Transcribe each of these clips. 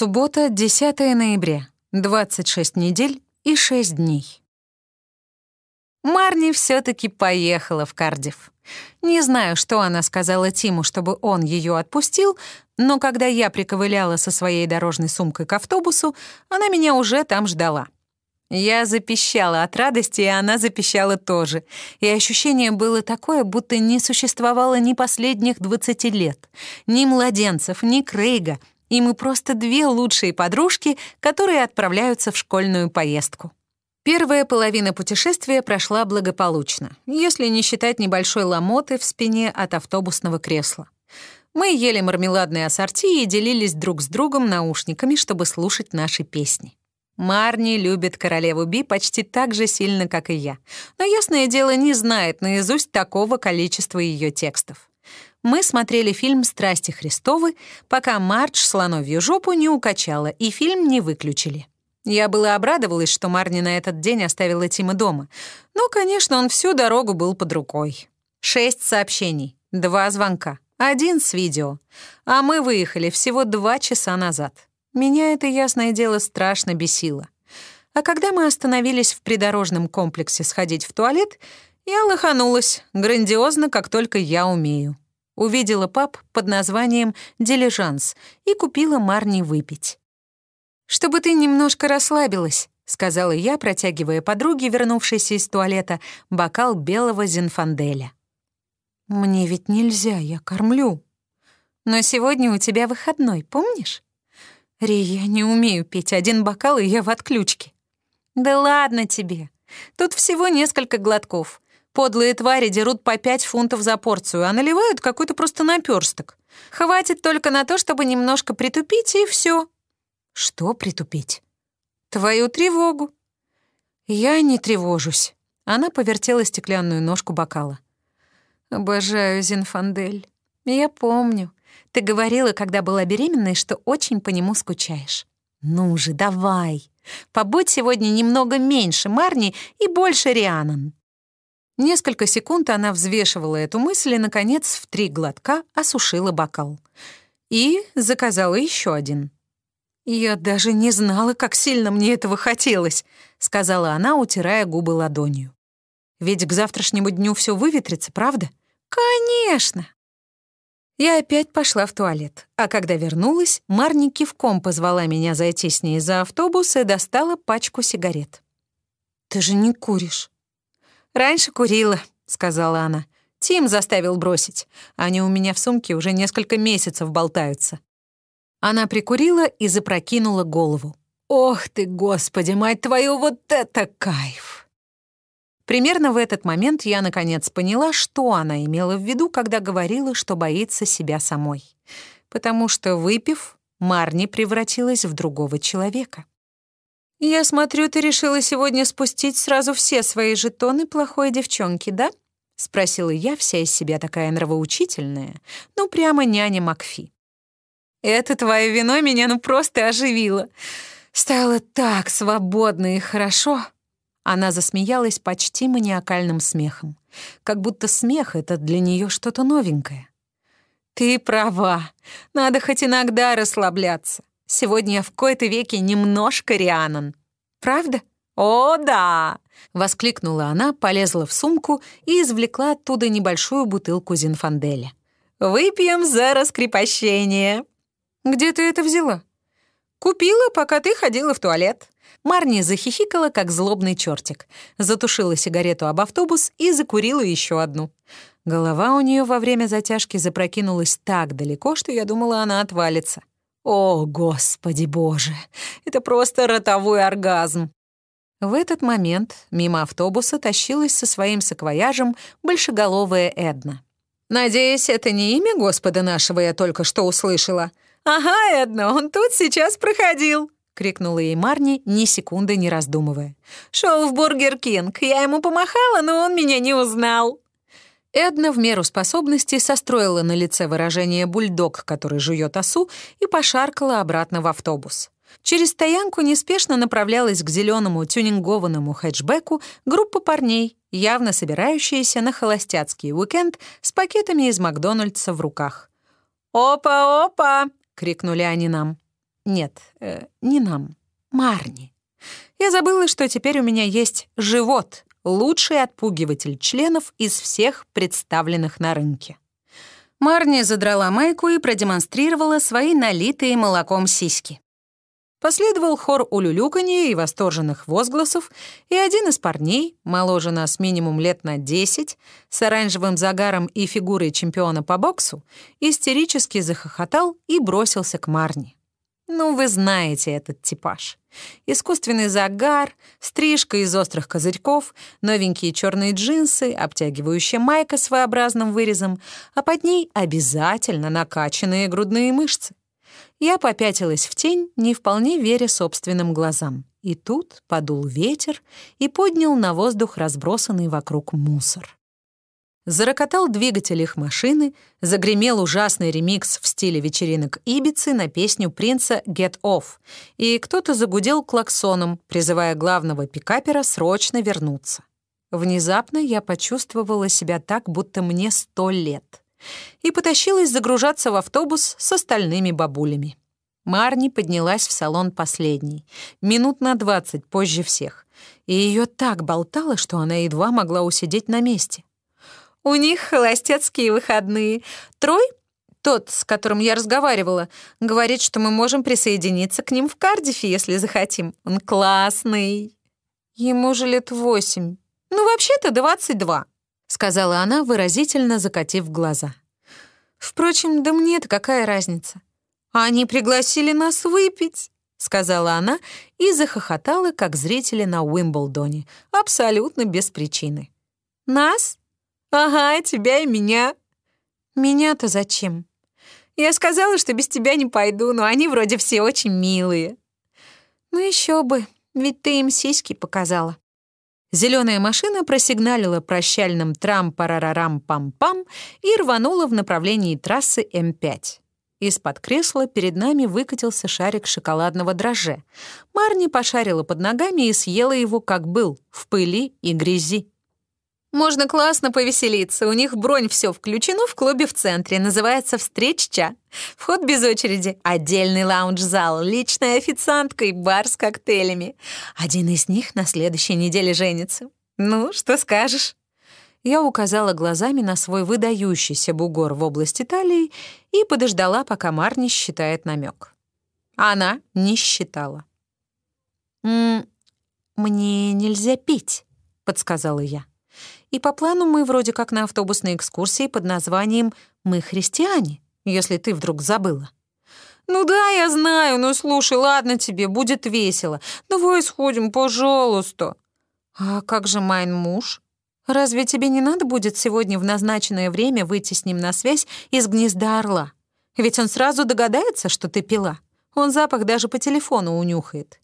Суббота, 10 ноября, 26 недель и 6 дней. Марни все таки поехала в Кардив. Не знаю, что она сказала Тиму, чтобы он ее отпустил, но когда я приковыляла со своей дорожной сумкой к автобусу, она меня уже там ждала. Я запищала от радости, и она запищала тоже. И ощущение было такое, будто не существовало ни последних 20 лет, ни младенцев, ни Крейга, и мы просто две лучшие подружки, которые отправляются в школьную поездку. Первая половина путешествия прошла благополучно, если не считать небольшой ломоты в спине от автобусного кресла. Мы ели мармеладные ассорти и делились друг с другом наушниками, чтобы слушать наши песни. Марни любит королеву Би почти так же сильно, как и я, но, ясное дело, не знает наизусть такого количества ее текстов. Мы смотрели фильм «Страсти Христовы», пока Мардж слоновью жопу не укачала и фильм не выключили. Я была обрадовалась, что Марни на этот день оставила Тима дома. Но, конечно, он всю дорогу был под рукой. Шесть сообщений, два звонка, один с видео. А мы выехали всего два часа назад. Меня это, ясное дело, страшно бесило. А когда мы остановились в придорожном комплексе сходить в туалет, я лоханулась, грандиозно, как только я умею. Увидела паб под названием «Дилижанс» и купила Марни выпить. «Чтобы ты немножко расслабилась», — сказала я, протягивая подруге, вернувшейся из туалета, бокал белого зинфанделя. «Мне ведь нельзя, я кормлю. Но сегодня у тебя выходной, помнишь?» Ри, я не умею пить один бокал, и я в отключке. Да ладно тебе. Тут всего несколько глотков. Подлые твари дерут по пять фунтов за порцию, а наливают какой-то просто наперсток. Хватит только на то, чтобы немножко притупить, и все. Что притупить? Твою тревогу. Я не тревожусь. Она повертела стеклянную ножку бокала. Обожаю Зинфандель. Я помню. Ты говорила, когда была беременной, что очень по нему скучаешь. Ну же, давай. Побудь сегодня немного меньше Марни и больше Рианон. Несколько секунд она взвешивала эту мысль и, наконец, в три глотка осушила бокал. И заказала еще один. «Я даже не знала, как сильно мне этого хотелось», — сказала она, утирая губы ладонью. «Ведь к завтрашнему дню все выветрится, правда?» «Конечно!» Я опять пошла в туалет, а когда вернулась, Марни кивком позвала меня зайти с ней за автобус и достала пачку сигарет. «Ты же не куришь?» «Раньше курила», — сказала она. «Тим заставил бросить. Они у меня в сумке уже несколько месяцев болтаются». Она прикурила и запрокинула голову. «Ох ты, господи, мать твою, вот это кайф!» Примерно в этот момент я наконец поняла, что она имела в виду, когда говорила, что боится себя самой. Потому что, выпив, Марни превратилась в другого человека. «Я смотрю, ты решила сегодня спустить сразу все свои жетоны плохой девчонки, да?» — спросила я, вся из себя такая нравоучительная, ну прямо няня Макфи. «Это твое вино меня ну просто оживило. Стало так свободно и хорошо». Она засмеялась почти маниакальным смехом, как будто смех — это для нее что-то новенькое. «Ты права. Надо хоть иногда расслабляться. Сегодня я в кои-то веке немножко Рианон. Правда?» «О, да!» — воскликнула она, полезла в сумку и извлекла оттуда небольшую бутылку Зинфанделя. «Выпьем за раскрепощение!» «Где ты это взяла?» «Купила, пока ты ходила в туалет. Марни захихикала, как злобный чертик, затушила сигарету об автобус и закурила еще одну. Голова у нее во время затяжки запрокинулась так далеко, что я думала, она отвалится. О, господи боже, это просто ротовой оргазм. В этот момент мимо автобуса тащилась со своим саквояжем большеголовая Эдна. «Надеюсь, это не имя Господа нашего я только что услышала?» «Ага, Эдна, он тут сейчас проходил», — крикнула ей Марни, ни секунды не раздумывая. «Шел в Бургер Кинг. Я ему помахала, но он меня не узнал». Эдна в меру способности состроила на лице выражение бульдога, который жует осу, и пошаркала обратно в автобус. Через стоянку неспешно направлялась к зеленому тюнингованному хэтчбеку группа парней, явно собирающиеся на холостяцкий уикенд с пакетами из Макдональдса в руках. «Опа-опа!» — крикнули они нам. Нет, э, не нам. Марни. Я забыла, что теперь у меня есть живот, лучший отпугиватель членов из всех представленных на рынке. Марни задрала майку и продемонстрировала свои налитые молоком сиськи. Последовал хор улюлюканья и восторженных возгласов, и один из парней, моложе нас минимум лет на 10, с оранжевым загаром и фигурой чемпиона по боксу, истерически захохотал и бросился к Марни. Ну, вы знаете этот типаж. Искусственный загар, стрижка из острых козырьков, новенькие черные джинсы, обтягивающая майка с своеобразным вырезом, а под ней обязательно накачанные грудные мышцы. Я попятилась в тень, не вполне веря собственным глазам. И тут подул ветер и поднял на воздух разбросанный вокруг мусор. Зарокотал двигатель их машины, загремел ужасный ремикс в стиле вечеринок Ибицы на песню принца «Get Off», и кто-то загудел клаксоном, призывая главного пикапера срочно вернуться. Внезапно я почувствовала себя так, будто мне сто лет, и потащилась загружаться в автобус с остальными бабулями. Марни поднялась в салон последней, минут на двадцать позже всех, и ее так болтало, что она едва могла усидеть на месте. У них холостяцкие выходные. Трой, тот, с которым я разговаривала, говорит, что мы можем присоединиться к ним в Кардифе, если захотим. Он классный. Ему же лет восемь. Ну, вообще-то двадцать два, сказала она, выразительно закатив глаза. Впрочем, да мне-то какая разница? Они пригласили нас выпить сказала она и захохотала, как зрители на Уимблдоне, абсолютно без причины. «Нас? «Ага, тебя и меня». «Меня-то зачем?» «Я сказала, что без тебя не пойду, но они вроде все очень милые». «Ну еще бы, ведь ты им сиськи показала». Зеленая машина просигналила прощальным трам-парарарам-пам-пам и рванула в направлении трассы М5. Из-под кресла перед нами выкатился шарик шоколадного дрожжа. Марни пошарила под ногами и съела его, как был, в пыли и грязи. Можно классно повеселиться. У них бронь все включено в клубе в центре. Называется «Встречча». Вход без очереди. Отдельный лаунж-зал, личная официантка и бар с коктейлями. Один из них на следующей неделе женится. Ну, что скажешь? Я указала глазами на свой выдающийся бугор в области талии и подождала, пока Марни считает намек. Она не считала. «М -м, «Мне нельзя пить», — подсказала я. И по плану мы вроде как на автобусной экскурсии под названием «Мы христиане», если ты вдруг забыла. «Ну да, я знаю, но слушай, ладно тебе, будет весело. Давай сходим, пожалуйста». «А как же майн муж? Разве тебе не надо будет сегодня в назначенное время выйти с ним на связь из гнезда орла? Ведь он сразу догадается, что ты пила. Он запах даже по телефону унюхает».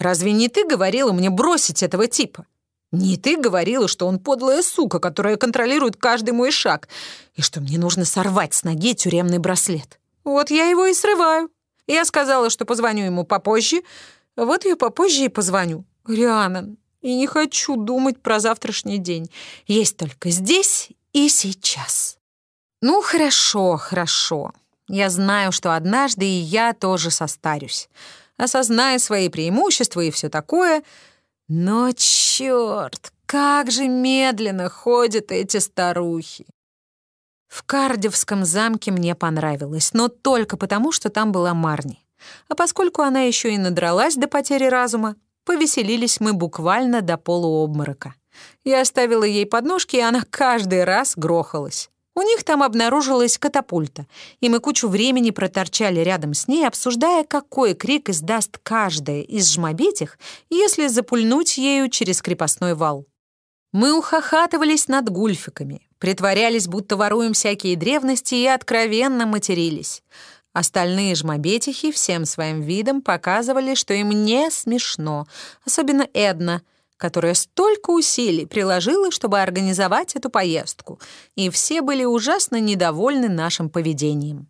«Разве не ты говорила мне бросить этого типа?» Не ты говорила, что он подлая сука, которая контролирует каждый мой шаг, и что мне нужно сорвать с ноги тюремный браслет. Вот я его и срываю. Я сказала, что позвоню ему попозже. Вот я попозже и позвоню. Рианан, и не хочу думать про завтрашний день. Есть только здесь и сейчас. Ну, хорошо, хорошо. Я знаю, что однажды и я тоже состарюсь. Осознаю свои преимущества и все такое — но черт, как же медленно ходят эти старухи. В Кардевском замке мне понравилось, но только потому, что там была Марни. А поскольку она еще и надралась до потери разума, повеселились мы буквально до полуобморока. Я оставила ей подножки, и она каждый раз грохалась. У них там обнаружилась катапульта, и мы кучу времени проторчали рядом с ней, обсуждая, какой крик издаст каждая из жмобетих, если запульнуть ею через крепостной вал. Мы ухахатывались над гульфиками, притворялись, будто воруем всякие древности и откровенно матерились. Остальные жмобетихи всем своим видом показывали, что им не смешно, особенно Эдна — которая столько усилий приложила, чтобы организовать эту поездку, и все были ужасно недовольны нашим поведением.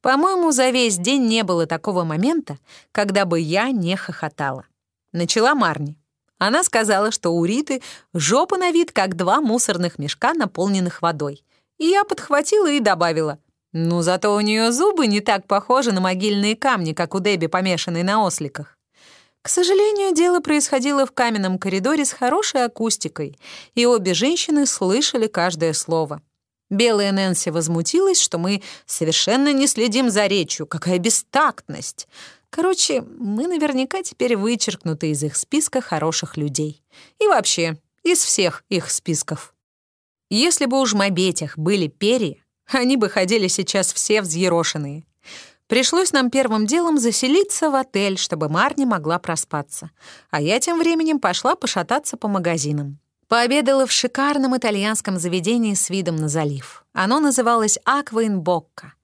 По-моему, за весь день не было такого момента, когда бы я не хохотала. Начала Марни. Она сказала, что у Риты жопа на вид, как два мусорных мешка, наполненных водой. И я подхватила и добавила. Ну, зато у нее зубы не так похожи на могильные камни, как у Дебби, помешанной на осликах. К сожалению, дело происходило в каменном коридоре с хорошей акустикой, и обе женщины слышали каждое слово. Белая Нэнси возмутилась, что мы совершенно не следим за речью. Какая бестактность! Короче, мы наверняка теперь вычеркнуты из их списка хороших людей. И вообще, из всех их списков. Если бы уж мобетях были перья, они бы ходили сейчас все взъерошенные. Пришлось нам первым делом заселиться в отель, чтобы Марни могла проспаться. А я тем временем пошла пошататься по магазинам. Пообедала в шикарном итальянском заведении с видом на залив. Оно называлось «Аква Бокка».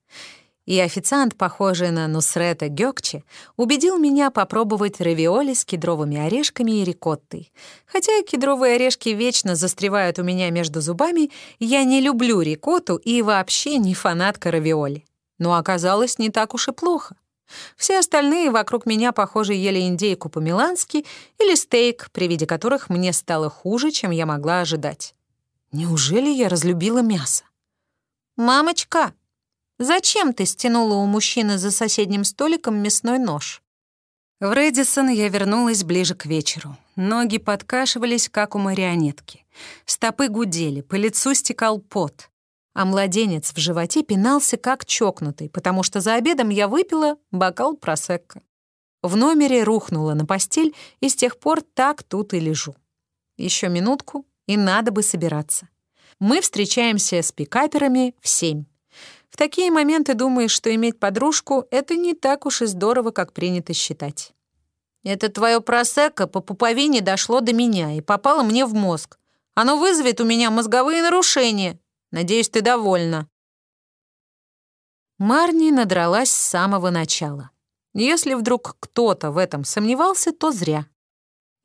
И официант, похожий на Нусрета Гёкче, убедил меня попробовать равиоли с кедровыми орешками и рикоттой. Хотя кедровые орешки вечно застревают у меня между зубами, я не люблю рикотту и вообще не фанатка равиоли. Но оказалось не так уж и плохо. Все остальные вокруг меня, похоже, ели индейку по-милански или стейк, при виде которых мне стало хуже, чем я могла ожидать. Неужели я разлюбила мясо? «Мамочка, зачем ты стянула у мужчины за соседним столиком мясной нож?» В Редисон я вернулась ближе к вечеру. Ноги подкашивались, как у марионетки. Стопы гудели, по лицу стекал пот а младенец в животе пинался как чокнутый, потому что за обедом я выпила бокал просекко. В номере рухнула на постель, и с тех пор так тут и лежу. Еще минутку, и надо бы собираться. Мы встречаемся с пикаперами в семь. В такие моменты думаешь, что иметь подружку — это не так уж и здорово, как принято считать. Это твое просекко по пуповине дошло до меня и попало мне в мозг. Оно вызовет у меня мозговые нарушения, Надеюсь, ты довольна». Марни надралась с самого начала. Если вдруг кто-то в этом сомневался, то зря.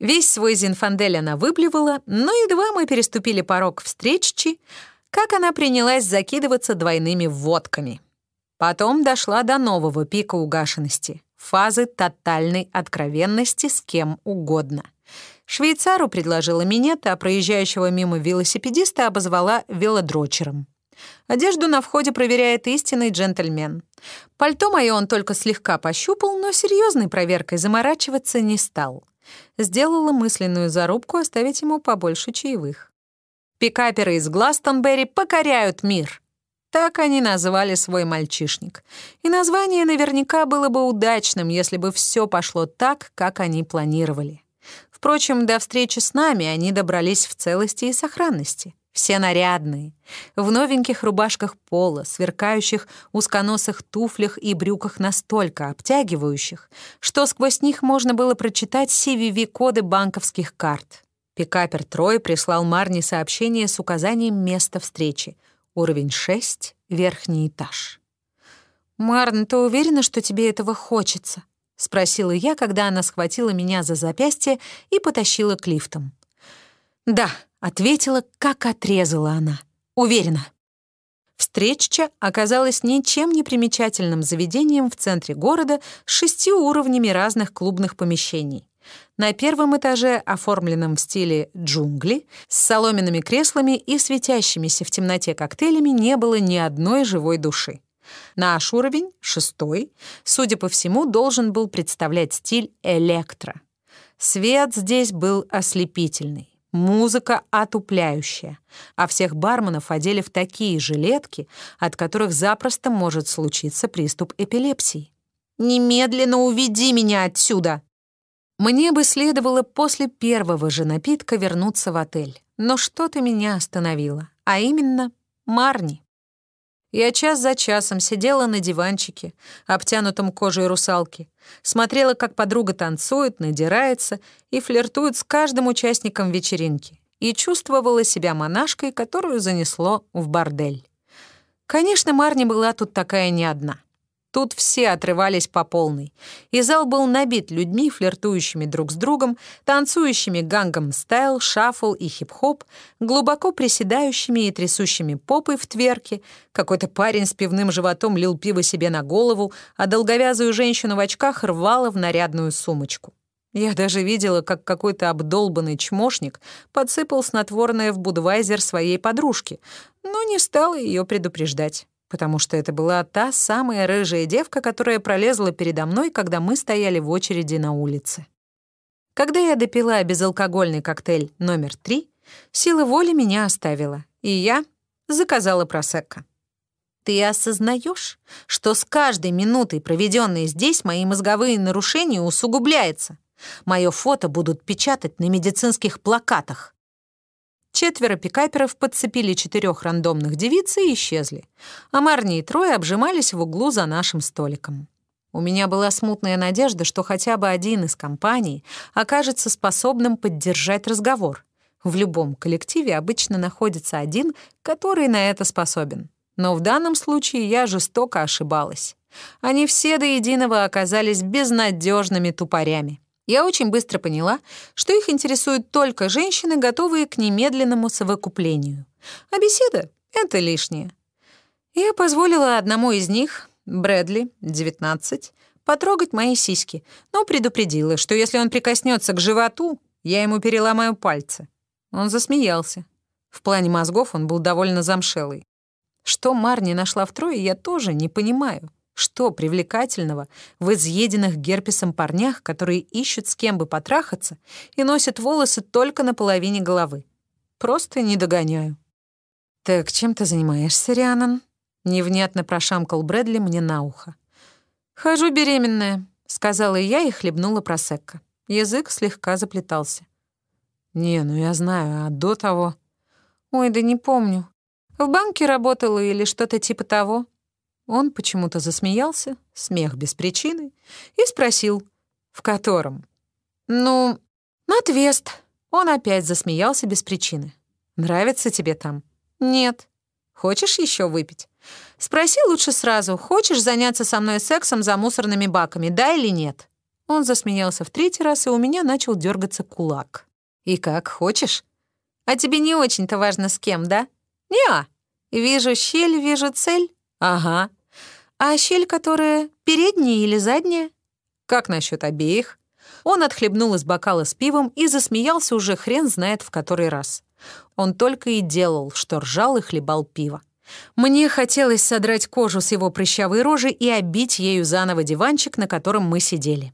Весь свой Зинфандель она выблевала, но едва мы переступили порог встречи, как она принялась закидываться двойными водками. Потом дошла до нового пика угашенности, фазы тотальной откровенности с кем угодно — Швейцару предложила минет, а проезжающего мимо велосипедиста обозвала велодрочером. Одежду на входе проверяет истинный джентльмен. Пальто мое он только слегка пощупал, но серьезной проверкой заморачиваться не стал. Сделала мысленную зарубку оставить ему побольше чаевых. Пикаперы из Гластонберри покоряют мир. Так они назвали свой мальчишник. И название наверняка было бы удачным, если бы все пошло так, как они планировали. Впрочем, до встречи с нами они добрались в целости и сохранности. Все нарядные, в новеньких рубашках пола, сверкающих узконосых туфлях и брюках настолько обтягивающих, что сквозь них можно было прочитать CVV-коды банковских карт. Пикапер Трой прислал Марни сообщение с указанием места встречи. Уровень 6, верхний этаж. «Марн, ты уверена, что тебе этого хочется?» — спросила я, когда она схватила меня за запястье и потащила к лифтам. «Да», — ответила, как отрезала она. «Уверена». Встреча оказалась ничем не примечательным заведением в центре города с шестью уровнями разных клубных помещений. На первом этаже, оформленном в стиле джунгли, с соломенными креслами и светящимися в темноте коктейлями, не было ни одной живой души. Наш уровень, шестой, судя по всему, должен был представлять стиль электро. Свет здесь был ослепительный, музыка отупляющая, а всех барменов одели в такие жилетки, от которых запросто может случиться приступ эпилепсии. «Немедленно уведи меня отсюда!» Мне бы следовало после первого же напитка вернуться в отель, но что-то меня остановило, а именно Марни. Я час за часом сидела на диванчике, обтянутом кожей русалки, смотрела, как подруга танцует, надирается и флиртует с каждым участником вечеринки, и чувствовала себя монашкой, которую занесло в бордель. Конечно, Марни была тут такая не одна — Тут все отрывались по полной, и зал был набит людьми, флиртующими друг с другом, танцующими гангом стайл, шаффл и хип-хоп, глубоко приседающими и трясущими попой в тверке. Какой-то парень с пивным животом лил пиво себе на голову, а долговязую женщину в очках рвала в нарядную сумочку. Я даже видела, как какой-то обдолбанный чмошник подсыпал снотворное в будвайзер своей подружки, но не стала ее предупреждать. Потому что это была та самая рыжая девка, которая пролезла передо мной, когда мы стояли в очереди на улице. Когда я допила безалкогольный коктейль номер три, сила воли меня оставила, и я заказала просекко. Ты осознаешь, что с каждой минутой, проведенной здесь, мои мозговые нарушения усугубляются? Мое фото будут печатать на медицинских плакатах. Четверо пикаперов подцепили четырех рандомных девиц и исчезли, а Марни и Трое обжимались в углу за нашим столиком. У меня была смутная надежда, что хотя бы один из компаний окажется способным поддержать разговор. В любом коллективе обычно находится один, который на это способен. Но в данном случае я жестоко ошибалась. Они все до единого оказались безнадежными тупорями. Я очень быстро поняла, что их интересуют только женщины, готовые к немедленному совокуплению. А беседа — это лишнее. Я позволила одному из них, Брэдли, 19, потрогать мои сиськи, но предупредила, что если он прикоснется к животу, я ему переломаю пальцы. Он засмеялся. В плане мозгов он был довольно замшелый. Что Марни нашла в трое, я тоже не понимаю. Что привлекательного в изъеденных герпесом парнях, которые ищут с кем бы потрахаться и носят волосы только на половине головы? Просто не догоняю. «Так чем ты занимаешься, Рианан?» — невнятно прошамкал Брэдли мне на ухо. «Хожу беременная», — сказала я и хлебнула просекко. Язык слегка заплетался. «Не, ну я знаю, а до того...» «Ой, да не помню. В банке работала или что-то типа того?» Он почему-то засмеялся, смех без причины, и спросил, в котором. «Ну, Матвест». Он опять засмеялся без причины. «Нравится тебе там?» «Нет». «Хочешь еще выпить?» «Спроси лучше сразу, хочешь заняться со мной сексом за мусорными баками, да или нет?» Он засмеялся в третий раз, и у меня начал дергаться кулак. «И как, хочешь?» «А тебе не очень-то важно с кем, да?» «Не-а. Вижу щель, вижу цель». «Ага. А щель, которая передняя или задняя? Как насчет обеих? Он отхлебнул из бокала с пивом и засмеялся уже хрен знает в который раз. Он только и делал, что ржал и хлебал пиво. Мне хотелось содрать кожу с его прыщавой рожи и обить ею заново диванчик, на котором мы сидели.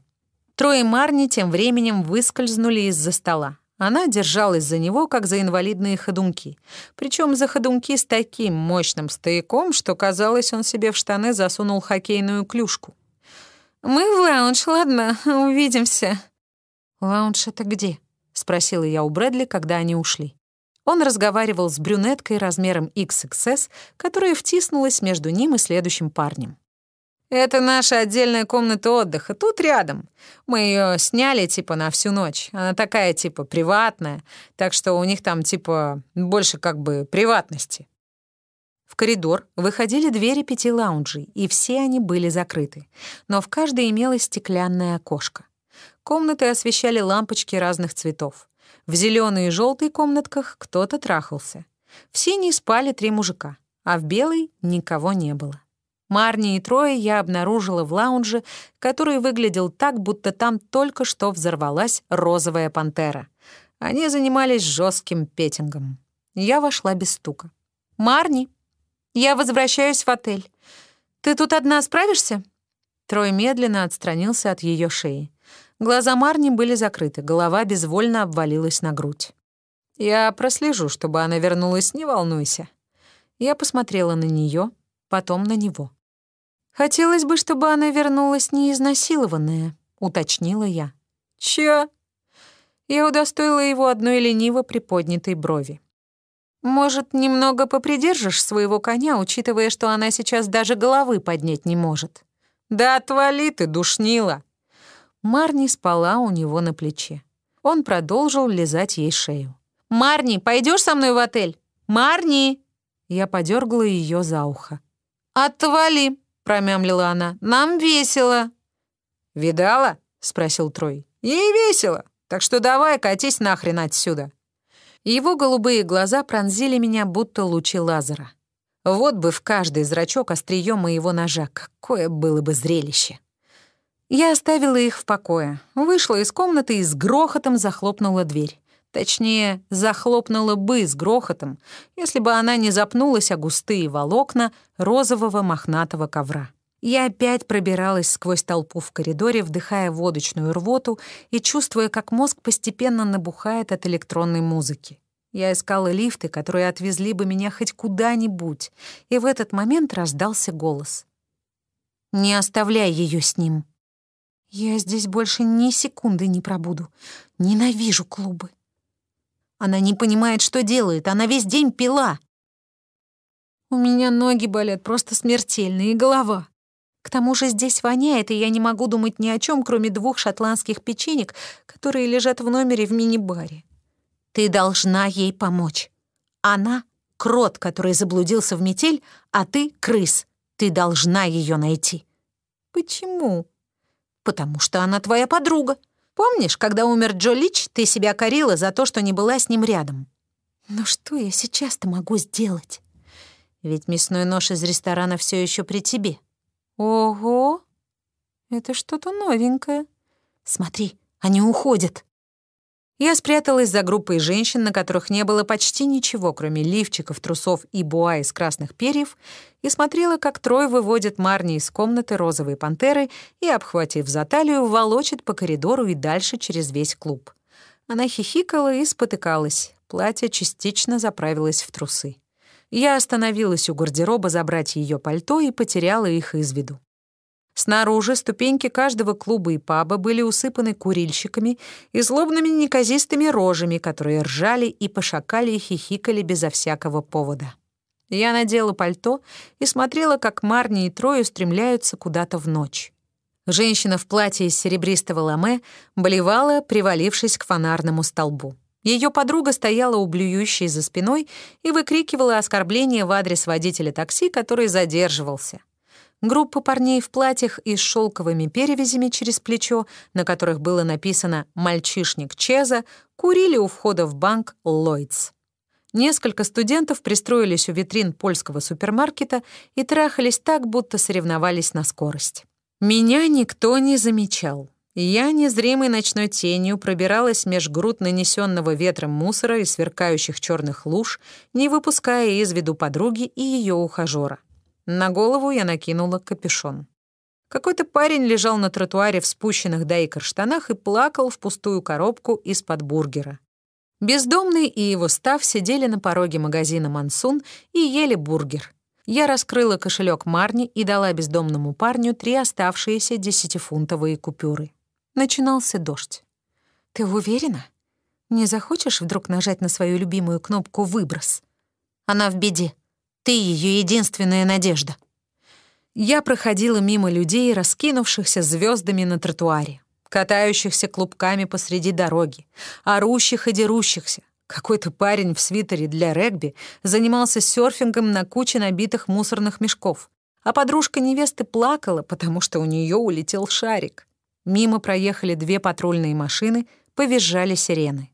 Трое Марни тем временем выскользнули из-за стола. Она держалась за него, как за инвалидные ходунки. Причем за ходунки с таким мощным стояком, что, казалось, он себе в штаны засунул хоккейную клюшку. «Мы в лаунж, ладно, увидимся». «Лаунж — это где?» — спросила я у Брэдли, когда они ушли. Он разговаривал с брюнеткой размером XXS, которая втиснулась между ним и следующим парнем. Это наша отдельная комната отдыха, тут рядом. Мы ее сняли, типа, на всю ночь. Она такая, типа, приватная, так что у них там, типа, больше как бы приватности. В коридор выходили двери пяти лаунжей, и все они были закрыты, но в каждой имелось стеклянное окошко. Комнаты освещали лампочки разных цветов. В зеленой и желтой комнатках кто-то трахался. В синей спали три мужика, а в белой никого не было. Марни и Трое я обнаружила в лаунже, который выглядел так, будто там только что взорвалась розовая пантера. Они занимались жестким петингом. Я вошла без стука. «Марни, я возвращаюсь в отель. Ты тут одна справишься?» Трой медленно отстранился от ее шеи. Глаза Марни были закрыты, голова безвольно обвалилась на грудь. «Я прослежу, чтобы она вернулась, не волнуйся». Я посмотрела на нее, потом на него. «Хотелось бы, чтобы она вернулась неизнасилованная», — уточнила я. «Чё?» Я удостоила его одной лениво приподнятой брови. «Может, немного попридержишь своего коня, учитывая, что она сейчас даже головы поднять не может?» «Да отвали ты, душнила!» Марни спала у него на плече. Он продолжил лизать ей шею. «Марни, пойдешь со мной в отель? Марни!» Я подергала ее за ухо. «Отвали!» Промямлила она. «Нам весело». «Видала?» — спросил Трой. «Ей весело, так что давай катись нахрен отсюда». Его голубые глаза пронзили меня, будто лучи лазера. Вот бы в каждый зрачок остриё моего ножа, какое было бы зрелище. Я оставила их в покое, вышла из комнаты и с грохотом захлопнула дверь. Точнее, захлопнула бы с грохотом, если бы она не запнулась о густые волокна розового мохнатого ковра. Я опять пробиралась сквозь толпу в коридоре, вдыхая водочную рвоту и чувствуя, как мозг постепенно набухает от электронной музыки. Я искала лифты, которые отвезли бы меня хоть куда-нибудь, и в этот момент раздался голос. «Не оставляй ее с ним». «Я здесь больше ни секунды не пробуду. Ненавижу клубы». Она не понимает, что делает. Она весь день пила. У меня ноги болят просто смертельно, и голова. К тому же здесь воняет, и я не могу думать ни о чем, кроме двух шотландских печенек, которые лежат в номере в мини-баре. Ты должна ей помочь. Она — крот, который заблудился в метель, а ты — крыс. Ты должна ее найти. Почему? Потому что она твоя подруга. Помнишь, когда умер Джо Лич, ты себя корила за то, что не была с ним рядом? Но что я сейчас-то могу сделать? Ведь мясной нож из ресторана все еще при тебе. Ого! Это что-то новенькое. Смотри, они уходят. Я спряталась за группой женщин, на которых не было почти ничего, кроме лифчиков, трусов и буа из красных перьев, и смотрела, как трое выводят Марни из комнаты розовой пантеры и, обхватив за талию, волочит по коридору и дальше через весь клуб. Она хихикала и спотыкалась, платье частично заправилось в трусы. Я остановилась у гардероба забрать ее пальто и потеряла их из виду. Снаружи ступеньки каждого клуба и паба были усыпаны курильщиками и злобными неказистыми рожами, которые ржали и пошакали и хихикали безо всякого повода. Я надела пальто и смотрела, как Марни и Трой устремляются куда-то в ночь. Женщина в платье из серебристого ламе болевала, привалившись к фонарному столбу. Ее подруга стояла у блюющей за спиной и выкрикивала оскорбления в адрес водителя такси, который задерживался. Группа парней в платьях и с шелковыми перевязями через плечо, на которых было написано «Мальчишник Чеза», курили у входа в банк «Ллойдс». Несколько студентов пристроились у витрин польского супермаркета и трахались так, будто соревновались на скорость. Меня никто не замечал. Я незримой ночной тенью пробиралась меж груд нанесенного ветром мусора и сверкающих черных луж, не выпуская из виду подруги и ее ухажера. На голову я накинула капюшон. Какой-то парень лежал на тротуаре в спущенных до икр штанах и плакал в пустую коробку из-под бургера. Бездомный и его став сидели на пороге магазина «Мансун» и ели бургер. Я раскрыла кошелек Марни и дала бездомному парню три оставшиеся десятифунтовые купюры. Начинался дождь. «Ты уверена? Не захочешь вдруг нажать на свою любимую кнопку «Выброс»? Она в беде. Ты ее единственная надежда. Я проходила мимо людей, раскинувшихся звездами на тротуаре, катающихся клубками посреди дороги, орущих и дерущихся. Какой-то парень в свитере для регби занимался серфингом на куче набитых мусорных мешков, а подружка невесты плакала, потому что у нее улетел шарик. Мимо проехали две патрульные машины, повизжали сирены.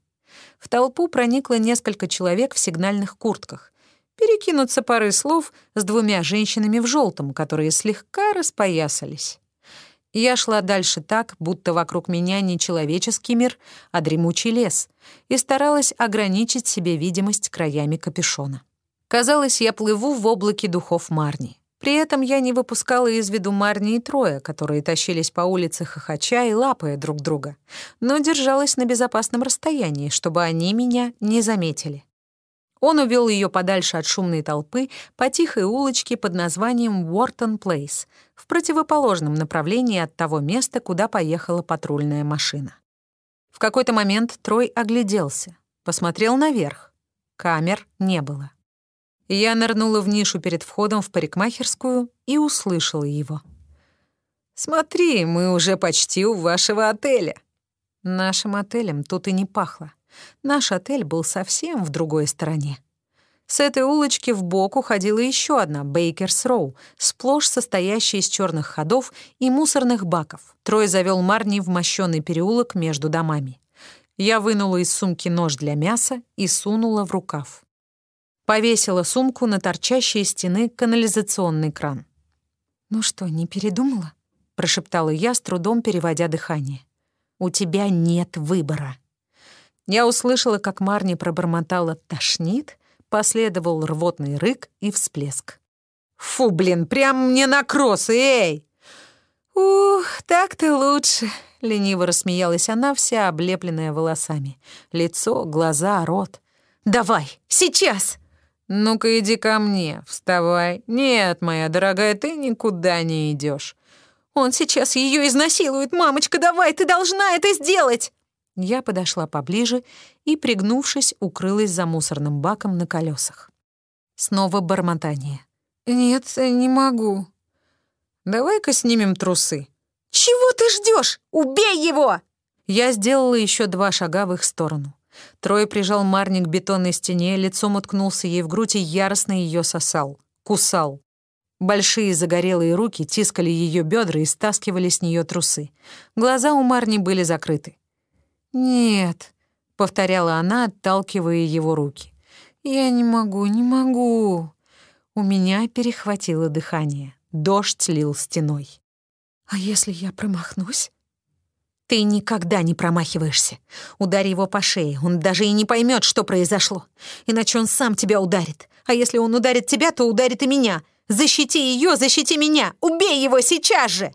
В толпу проникло несколько человек в сигнальных куртках перекинуться парой слов с двумя женщинами в желтом, которые слегка распоясались. Я шла дальше так, будто вокруг меня не человеческий мир, а дремучий лес, и старалась ограничить себе видимость краями капюшона. Казалось, я плыву в облаке духов Марни. При этом я не выпускала из виду Марни и Троя, которые тащились по улице хохоча и лапая друг друга, но держалась на безопасном расстоянии, чтобы они меня не заметили. Он увел ее подальше от шумной толпы по тихой улочке под названием Уортон Плейс, в противоположном направлении от того места, куда поехала патрульная машина. В какой-то момент Трой огляделся, посмотрел наверх. Камер не было. Я нырнула в нишу перед входом в парикмахерскую и услышала его. «Смотри, мы уже почти у вашего отеля». Нашим отелем тут и не пахло. Наш отель был совсем в другой стороне. С этой улочки в бок уходила еще одна, Бейкерс Роу, сплошь состоящая из черных ходов и мусорных баков. Трой завел Марни в мощенный переулок между домами. Я вынула из сумки нож для мяса и сунула в рукав. Повесила сумку на торчащей из стены канализационный кран. «Ну что, не передумала?» — прошептала я, с трудом переводя дыхание. «У тебя нет выбора». Я услышала, как Марни пробормотала «тошнит», последовал рвотный рык и всплеск. «Фу, блин, прям мне на кроссы, эй!» «Ух, так-то лучше», — лениво рассмеялась она, вся облепленная волосами. Лицо, глаза, рот. «Давай, сейчас!» «Ну-ка иди ко мне, вставай. Нет, моя дорогая, ты никуда не идешь. Он сейчас ее изнасилует. Мамочка, давай, ты должна это сделать!» Я подошла поближе и, пригнувшись, укрылась за мусорным баком на колесах. Снова бормотание. «Нет, не могу». «Давай-ка снимем трусы». «Чего ты ждешь? Убей его!» Я сделала еще два шага в их сторону. Трой прижал Марни к бетонной стене, лицом уткнулся ей в грудь и яростно ее сосал. Кусал. Большие загорелые руки тискали ее бедра и стаскивали с нее трусы. Глаза у Марни были закрыты. «Нет», — повторяла она, отталкивая его руки. «Я не могу, не могу». У меня перехватило дыхание. Дождь лил стеной. «А если я промахнусь?» Ты никогда не промахиваешься. Ударь его по шее, он даже и не поймет, что произошло. Иначе он сам тебя ударит. А если он ударит тебя, то ударит и меня. Защити ее, защити меня. Убей его сейчас же!»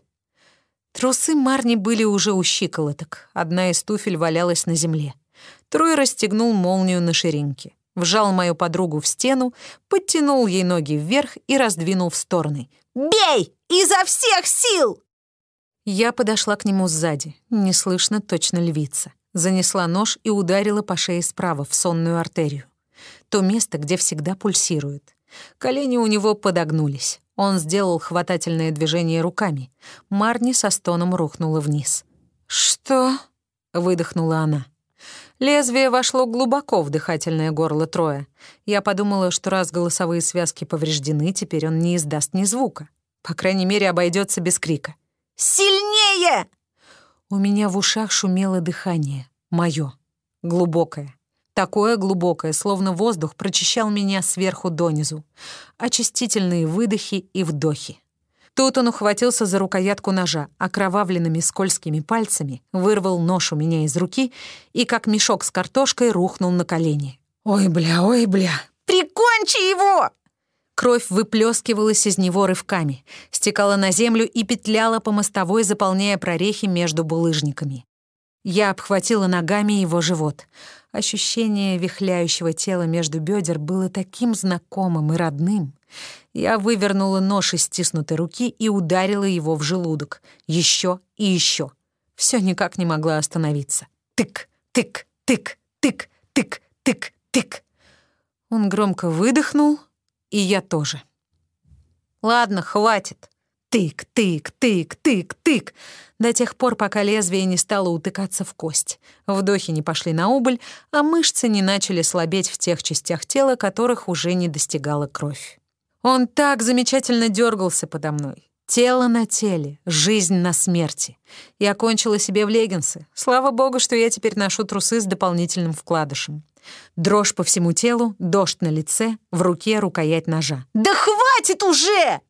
Трусы Марни были уже у щиколоток. Одна из туфель валялась на земле. Трой расстегнул молнию на ширинке. Вжал мою подругу в стену, подтянул ей ноги вверх и раздвинул в стороны. «Бей! Изо всех сил!» Я подошла к нему сзади, неслышно точно львица. Занесла нож и ударила по шее справа, в сонную артерию. То место, где всегда пульсирует. Колени у него подогнулись. Он сделал хватательное движение руками. Марни со стоном рухнула вниз. «Что?» — выдохнула она. Лезвие вошло глубоко в дыхательное горло Троя. Я подумала, что раз голосовые связки повреждены, теперь он не издаст ни звука. По крайней мере, обойдется без крика. Сильнее!» У меня в ушах шумело дыхание. Моё. Глубокое. Такое глубокое, словно воздух прочищал меня сверху донизу. Очистительные выдохи и вдохи. Тут он ухватился за рукоятку ножа, окровавленными скользкими пальцами, вырвал нож у меня из руки и, как мешок с картошкой, рухнул на колени. «Ой, бля, ой, бля!» «Прикончи его!» Кровь выплескивалась из него рывками, стекала на землю и петляла по мостовой, заполняя прорехи между булыжниками. Я обхватила ногами его живот. Ощущение вихляющего тела между бедер было таким знакомым и родным. Я вывернула нож из стиснутой руки и ударила его в желудок. Еще и еще. Все никак не могла остановиться. Тык, тык, тык, тык, тык, тык, тык. Он громко выдохнул, и я тоже. Ладно, хватит. Тык, тык, тык, тык, тык. До тех пор, пока лезвие не стало утыкаться в кость. Вдохи не пошли на убыль, а мышцы не начали слабеть в тех частях тела, которых уже не достигала кровь. Он так замечательно дергался подо мной. Тело на теле, жизнь на смерти. Я кончила себе в леггинсы. Слава богу, что я теперь ношу трусы с дополнительным вкладышем. Дрожь по всему телу, дождь на лице, в руке рукоять ножа. «Да хватит уже!»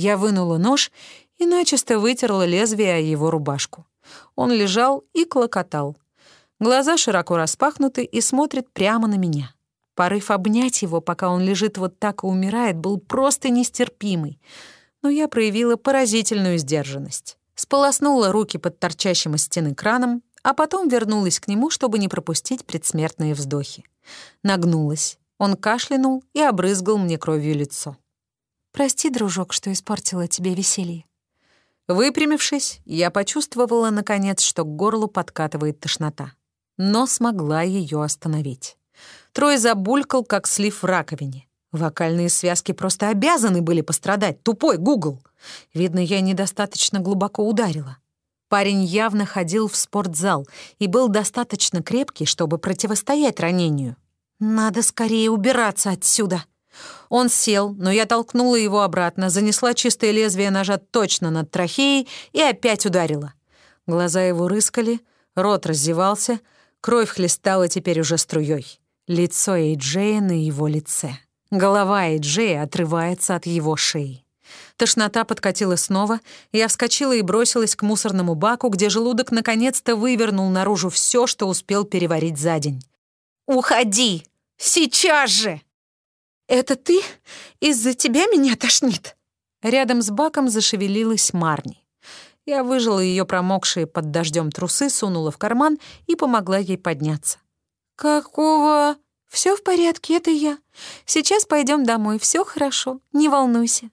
Я вынула нож и начисто вытерла лезвие о его рубашку. Он лежал и клокотал. Глаза широко распахнуты и смотрят прямо на меня. Порыв обнять его, пока он лежит вот так и умирает, был просто нестерпимый. Но я проявила поразительную сдержанность. Сполоснула руки под торчащим из стены краном, а потом вернулась к нему, чтобы не пропустить предсмертные вздохи. Нагнулась. Он кашлянул и обрызгал мне кровью лицо. «Прости, дружок, что испортила тебе веселье». Выпрямившись, я почувствовала, наконец, что к горлу подкатывает тошнота. Но смогла ее остановить. Трой забулькал, как слив в раковине. Вокальные связки просто обязаны были пострадать. Тупой Гугл. Видно, я недостаточно глубоко ударила. Парень явно ходил в спортзал и был достаточно крепкий, чтобы противостоять ранению. «Надо скорее убираться отсюда!» Он сел, но я толкнула его обратно, занесла чистое лезвие ножа точно над трахеей и опять ударила. Глаза его рыскали, рот раздевался, кровь хлестала теперь уже струей. Лицо Эйджея на его лице. Голова Эйджея отрывается от его шеи. Тошнота подкатила снова, я вскочила и бросилась к мусорному баку, где желудок наконец-то вывернул наружу все, что успел переварить за день. «Уходи! Сейчас же!» «Это ты? Из-за тебя меня тошнит?» Рядом с баком зашевелилась Марни. Я выжила ее промокшие под дождем трусы, сунула в карман и помогла ей подняться. «Какого?» Все в порядке, это я. Сейчас пойдем домой, все хорошо, не волнуйся».